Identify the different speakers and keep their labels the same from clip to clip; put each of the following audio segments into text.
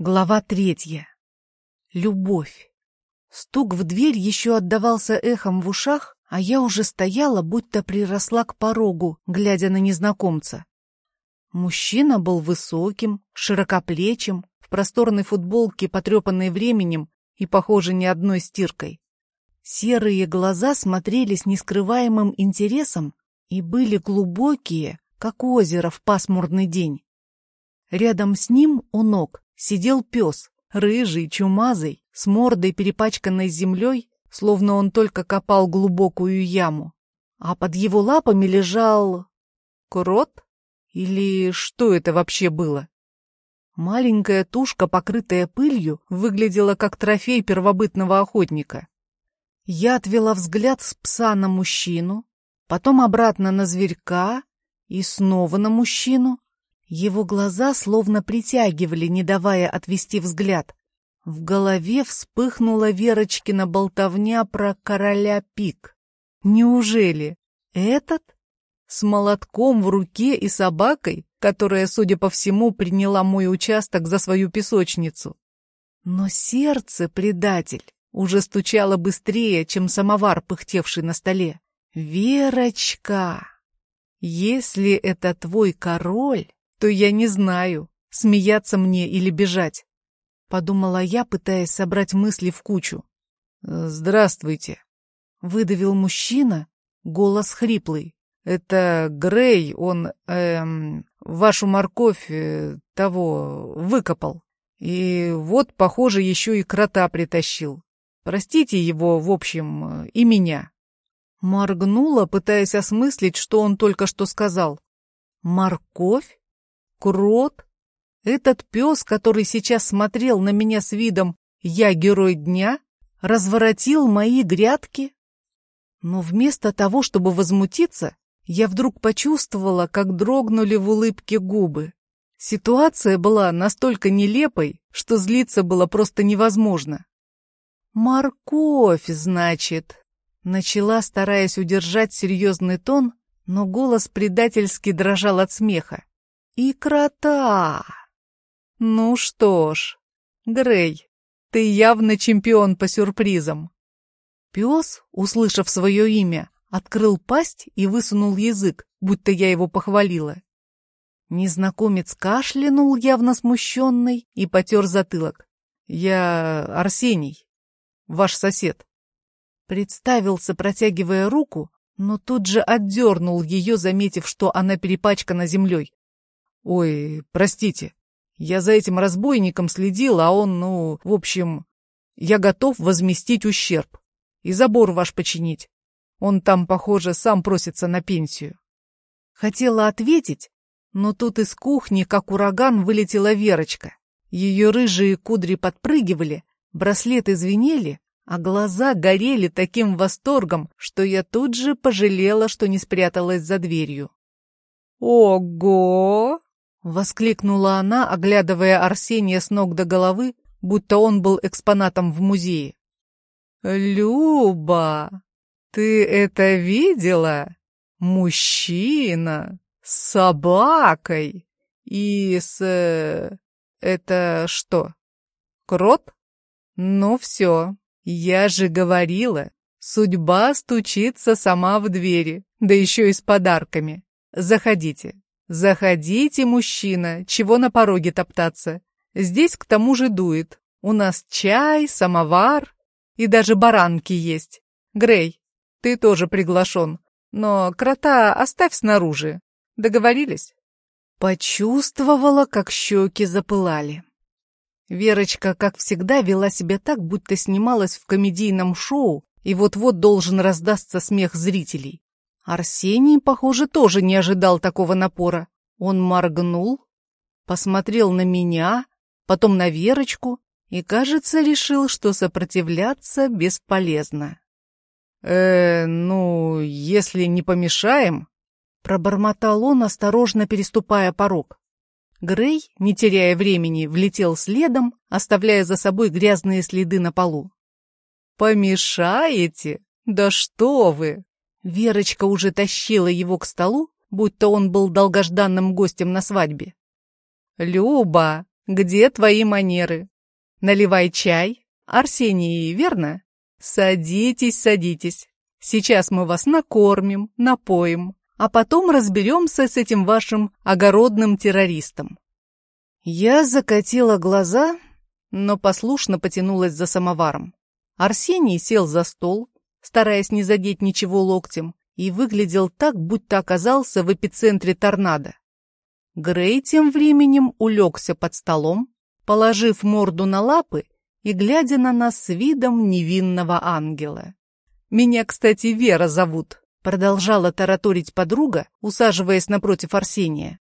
Speaker 1: Глава третья. Любовь. Стук в дверь еще отдавался эхом в ушах, а я уже стояла, будто приросла к порогу, глядя на незнакомца. Мужчина был высоким, широкоплечим, в просторной футболке, потрепанной временем и, похоже, ни одной стиркой. Серые глаза смотрели с нескрываемым интересом и были глубокие, как озеро в пасмурный день. Рядом с ним у ног сидел пес, рыжий, чумазый, с мордой перепачканной землей, словно он только копал глубокую яму. А под его лапами лежал... крот? Или что это вообще было? Маленькая тушка, покрытая пылью, выглядела как трофей первобытного охотника. Я отвела взгляд с пса на мужчину, потом обратно на зверька и снова на мужчину, его глаза словно притягивали, не давая отвести взгляд. В голове вспыхнула Верочкина болтовня про короля пик. Неужели этот? С молотком в руке и собакой, которая, судя по всему, приняла мой участок за свою песочницу. Но сердце, предатель, уже стучало быстрее, чем самовар, пыхтевший на столе. «Верочка, если это твой король, то я не знаю, смеяться мне или бежать. Подумала я, пытаясь собрать мысли в кучу. «Здравствуйте», — выдавил мужчина, голос хриплый. «Это Грей, он, эм, вашу морковь э, того выкопал. И вот, похоже, еще и крота притащил. Простите его, в общем, и меня». Моргнула, пытаясь осмыслить, что он только что сказал. «Морковь? Крот? Этот пес, который сейчас смотрел на меня с видом «я герой дня», разворотил мои грядки? Но вместо того, чтобы возмутиться, я вдруг почувствовала, как дрогнули в улыбке губы. Ситуация была настолько нелепой, что злиться было просто невозможно. «Морковь, значит», — начала, стараясь удержать серьезный тон, но голос предательски дрожал от смеха. И крота! Ну что ж, Грей, ты явно чемпион по сюрпризам. Пес, услышав свое имя, открыл пасть и высунул язык, будто я его похвалила. Незнакомец кашлянул, явно смущенный, и потер затылок. «Я Арсений, ваш сосед». Представился, протягивая руку, но тут же отдернул ее, заметив, что она перепачкана землей. Ой, простите, я за этим разбойником следил, а он, ну, в общем, я готов возместить ущерб и забор ваш починить. Он там, похоже, сам просится на пенсию. Хотела ответить, но тут из кухни, как ураган, вылетела Верочка. Ее рыжие кудри подпрыгивали, браслеты звенели, а глаза горели таким восторгом, что я тут же пожалела, что не спряталась за дверью. «Ого!» Воскликнула она, оглядывая Арсения с ног до головы, будто он был экспонатом в музее. «Люба, ты это видела? Мужчина с собакой и с... Э, это что, крот? Ну все, я же говорила, судьба стучится сама в двери, да еще и с подарками. Заходите, «Заходите, мужчина, чего на пороге топтаться? Здесь к тому же дует. У нас чай, самовар и даже баранки есть. Грей, ты тоже приглашен, но крота оставь снаружи. Договорились?» Почувствовала, как щеки запылали. Верочка, как всегда, вела себя так, будто снималась в комедийном шоу, и вот-вот должен раздаться смех зрителей. Арсений, похоже, тоже не ожидал такого напора. Он моргнул, посмотрел на меня, потом на Верочку и, кажется, решил, что сопротивляться бесполезно. «Э, ну, если не помешаем...» Пробормотал он, осторожно переступая порог. Грей, не теряя времени, влетел следом, оставляя за собой грязные следы на полу. «Помешаете? Да что вы!» Верочка уже тащила его к столу, будто он был долгожданным гостем на свадьбе. «Люба, где твои манеры? Наливай чай. Арсений, верно? Садитесь, садитесь. Сейчас мы вас накормим, напоим, а потом разберемся с этим вашим огородным террористом. Я закатила глаза, но послушно потянулась за самоваром. Арсений сел за стол, стараясь не задеть ничего локтем, и выглядел так, будто оказался в эпицентре торнадо. Грей тем временем улегся под столом, положив морду на лапы и глядя на нас с видом невинного ангела. «Меня, кстати, Вера зовут», — продолжала тараторить подруга, усаживаясь напротив Арсения.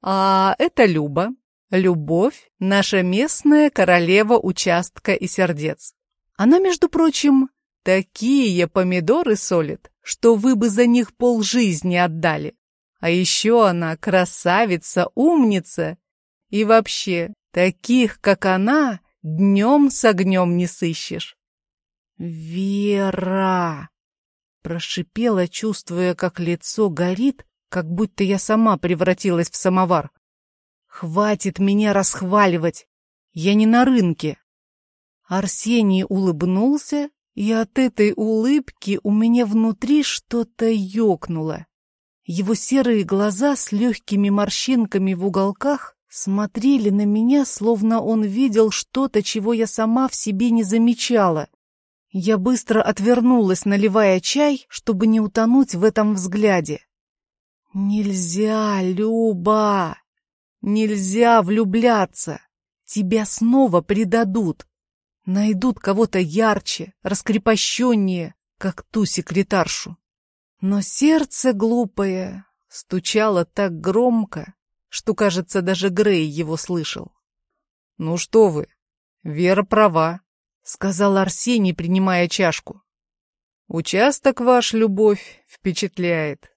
Speaker 1: «А это Люба. Любовь — наша местная королева участка и сердец. Она, между прочим, такие помидоры солит, что вы бы за них полжизни отдали. А еще она красавица, умница. И вообще, таких, как она, днем с огнем не сыщешь. «Вера!» — прошипела, чувствуя, как лицо горит, как будто я сама превратилась в самовар. «Хватит меня расхваливать! Я не на рынке!» Арсений улыбнулся, и от этой улыбки у меня внутри что-то ёкнуло. Его серые глаза с легкими морщинками в уголках смотрели на меня, словно он видел что-то, чего я сама в себе не замечала. Я быстро отвернулась, наливая чай, чтобы не утонуть в этом взгляде. «Нельзя, Люба! Нельзя влюбляться! Тебя снова предадут!» Найдут кого-то ярче, раскрепощеннее, как ту секретаршу. Но сердце глупое стучало так громко, что, кажется, даже Грей его слышал. «Ну что вы, Вера права», — сказал Арсений, принимая чашку. «Участок ваш, любовь, впечатляет.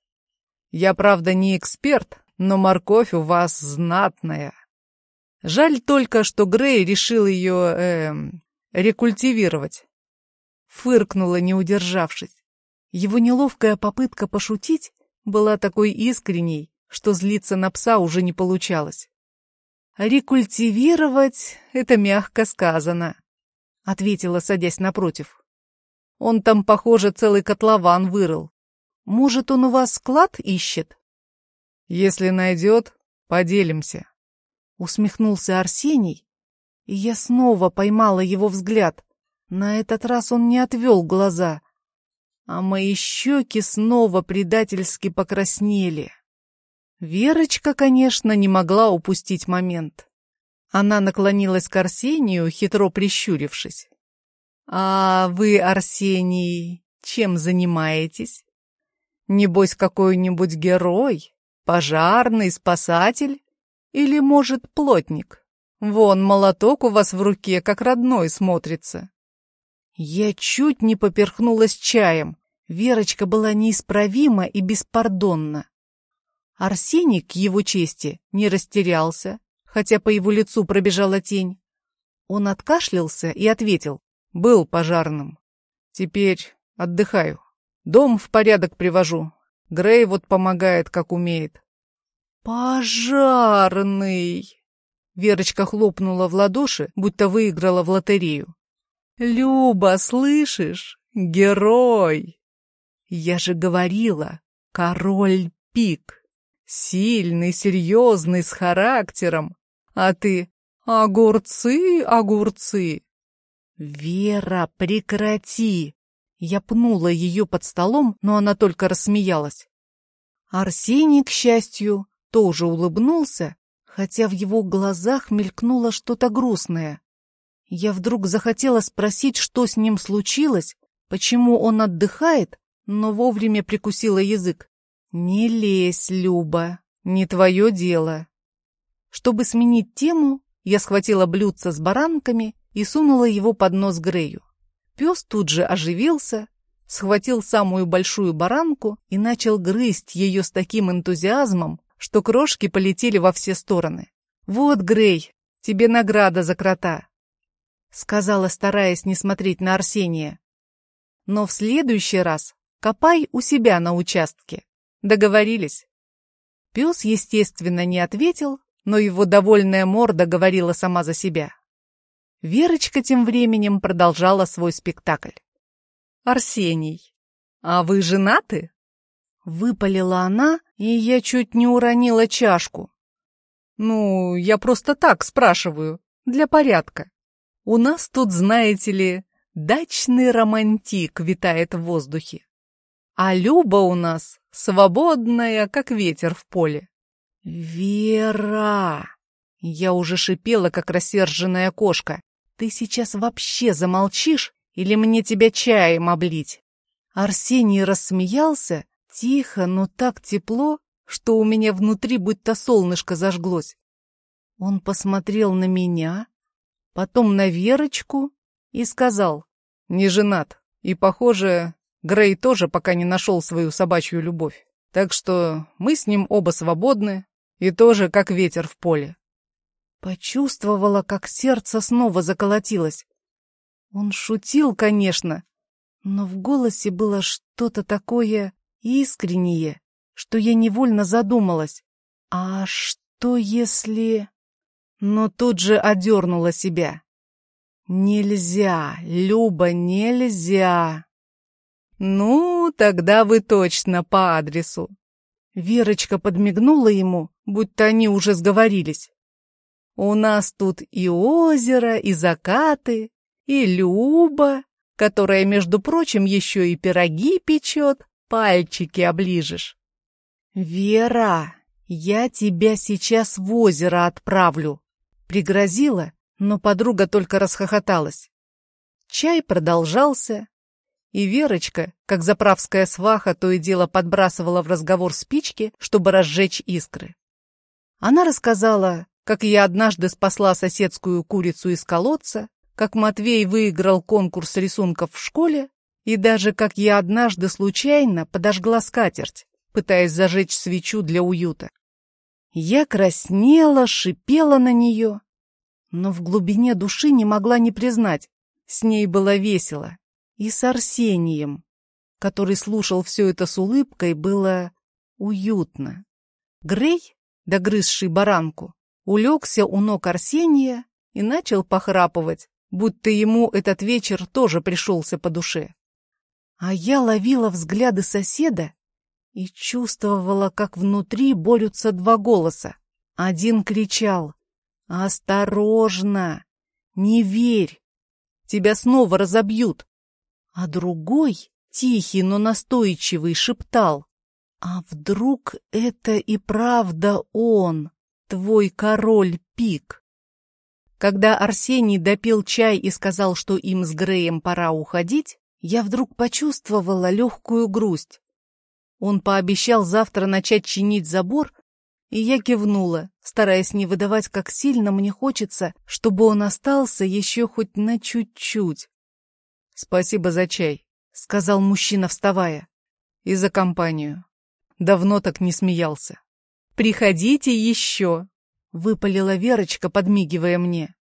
Speaker 1: Я, правда, не эксперт, но морковь у вас знатная. Жаль только, что Грей решил ее, эм, рекультивировать. Фыркнула, не удержавшись. Его неловкая попытка пошутить была такой искренней, что злиться на пса уже не получалось. «Рекультивировать — это мягко сказано», — ответила, садясь напротив. «Он там, похоже, целый котлован вырыл. Может, он у вас склад ищет?» «Если найдет, поделимся», — усмехнулся Арсений, и я снова поймала его взгляд. На этот раз он не отвел глаза, а мои щеки снова предательски покраснели. Верочка, конечно, не могла упустить момент. Она наклонилась к Арсению, хитро прищурившись. «А вы, Арсений, чем занимаетесь? Небось, какой-нибудь герой, пожарный, спасатель или, может, плотник?» Вон, молоток у вас в руке, как родной смотрится. Я чуть не поперхнулась чаем. Верочка была неисправима и беспардонна. Арсений, к его чести, не растерялся, хотя по его лицу пробежала тень. Он откашлялся и ответил. Был пожарным. Теперь отдыхаю. Дом в порядок привожу. Грей вот помогает, как умеет. «Пожарный!» Верочка хлопнула в ладоши, будто выиграла в лотерею. «Люба, слышишь? Герой!» «Я же говорила, король пик. Сильный, серьезный, с характером. А ты огурцы, огурцы!» «Вера, прекрати!» Я пнула ее под столом, но она только рассмеялась. Арсений, к счастью, тоже улыбнулся хотя в его глазах мелькнуло что-то грустное. Я вдруг захотела спросить, что с ним случилось, почему он отдыхает, но вовремя прикусила язык. «Не лезь, Люба, не твое дело». Чтобы сменить тему, я схватила блюдце с баранками и сунула его под нос Грею. Пес тут же оживился, схватил самую большую баранку и начал грызть ее с таким энтузиазмом, что крошки полетели во все стороны. «Вот, Грей, тебе награда за крота», — сказала, стараясь не смотреть на Арсения. «Но в следующий раз копай у себя на участке. Договорились?» Пес, естественно, не ответил, но его довольная морда говорила сама за себя. Верочка тем временем продолжала свой спектакль. «Арсений, а вы женаты?» Выпалила она, и я чуть не уронила чашку. «Ну, я просто так спрашиваю, для порядка. У нас тут, знаете ли, дачный романтик витает в воздухе. А Люба у нас свободная, как ветер в поле. «Вера!» Я уже шипела, как рассерженная кошка. «Ты сейчас вообще замолчишь или мне тебя чаем облить?» Арсений рассмеялся, тихо, но так тепло, что у меня внутри будто солнышко зажглось. Он посмотрел на меня, потом на Верочку и сказал, «Не женат, и, похоже, Грей тоже пока не нашел свою собачью любовь. Так что мы с ним оба свободны и тоже как ветер в поле. Почувствовала, как сердце снова заколотилось. Он шутил, конечно, но в голосе было что-то такое искреннее, что я невольно задумалась. А что если... Но тут же одернула себя. Нельзя, Люба, нельзя. «Ну, тогда вы точно по адресу». Верочка подмигнула ему, будто они уже сговорились. «У нас тут и озеро, и закаты, и Люба, которая, между прочим, еще и пироги печет, пальчики оближешь». «Вера, я тебя сейчас в озеро отправлю», — пригрозила, но подруга только расхохоталась. Чай продолжался, и Верочка, как заправская сваха, то и дело подбрасывала в разговор спички, чтобы разжечь искры. Она рассказала, как я однажды спасла соседскую курицу из колодца, как Матвей выиграл конкурс рисунков в школе, и даже как я однажды случайно подожгла скатерть, пытаясь зажечь свечу для уюта. Я краснела, шипела на нее, но в глубине души не могла не признать, с ней было весело. И с Арсением, который слушал все это с улыбкой, было уютно. Грей, догрызший баранку, улегся у ног Арсения и начал похрапывать, будто ему этот вечер тоже пришелся по душе. А я ловила взгляды соседа и чувствовала, как внутри борются два голоса. Один кричал «Осторожно! Не верь! Тебя снова разобьют! а другой, тихий, но настойчивый, шептал. «А вдруг это и правда он, твой король Пик?» Когда Арсений допил чай и сказал, что им с Греем пора уходить, я вдруг почувствовала легкую грусть. Он пообещал завтра начать чинить забор, и я кивнула, стараясь не выдавать, как сильно мне хочется, чтобы он остался еще хоть на чуть-чуть. «Спасибо за чай», — сказал мужчина, вставая. «И за компанию. Давно так не смеялся». «Приходите еще», — выпалила Верочка, подмигивая мне.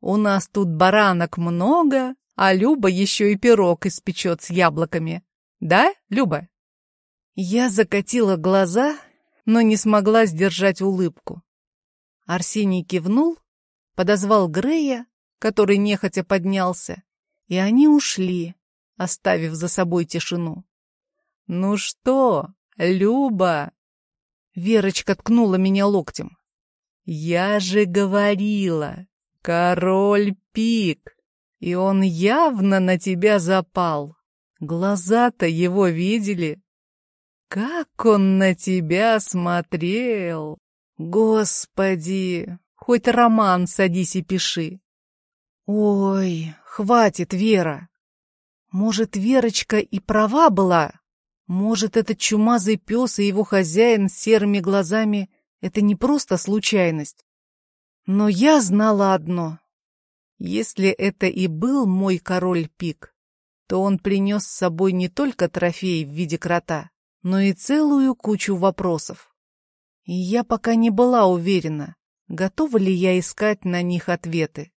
Speaker 1: «У нас тут баранок много, а Люба еще и пирог испечет с яблоками. Да, Люба?» Я закатила глаза, но не смогла сдержать улыбку. Арсений кивнул, подозвал Грея, который нехотя поднялся, и они ушли, оставив за собой тишину. «Ну что, Люба?» Верочка ткнула меня локтем. «Я же говорила, король пик, и он явно на тебя запал. Глаза-то его видели. Как он на тебя смотрел! Господи, хоть роман садись и пиши. Ой, Хватит, Вера. Может, Верочка и права была? Может, этот чумазый пес и его хозяин с серыми глазами — это не просто случайность? Но я знала одно. Если это и был мой король Пик, то он принес с собой не только трофей в виде крота, но и целую кучу вопросов. И я пока не была уверена, готова ли я искать на них ответы.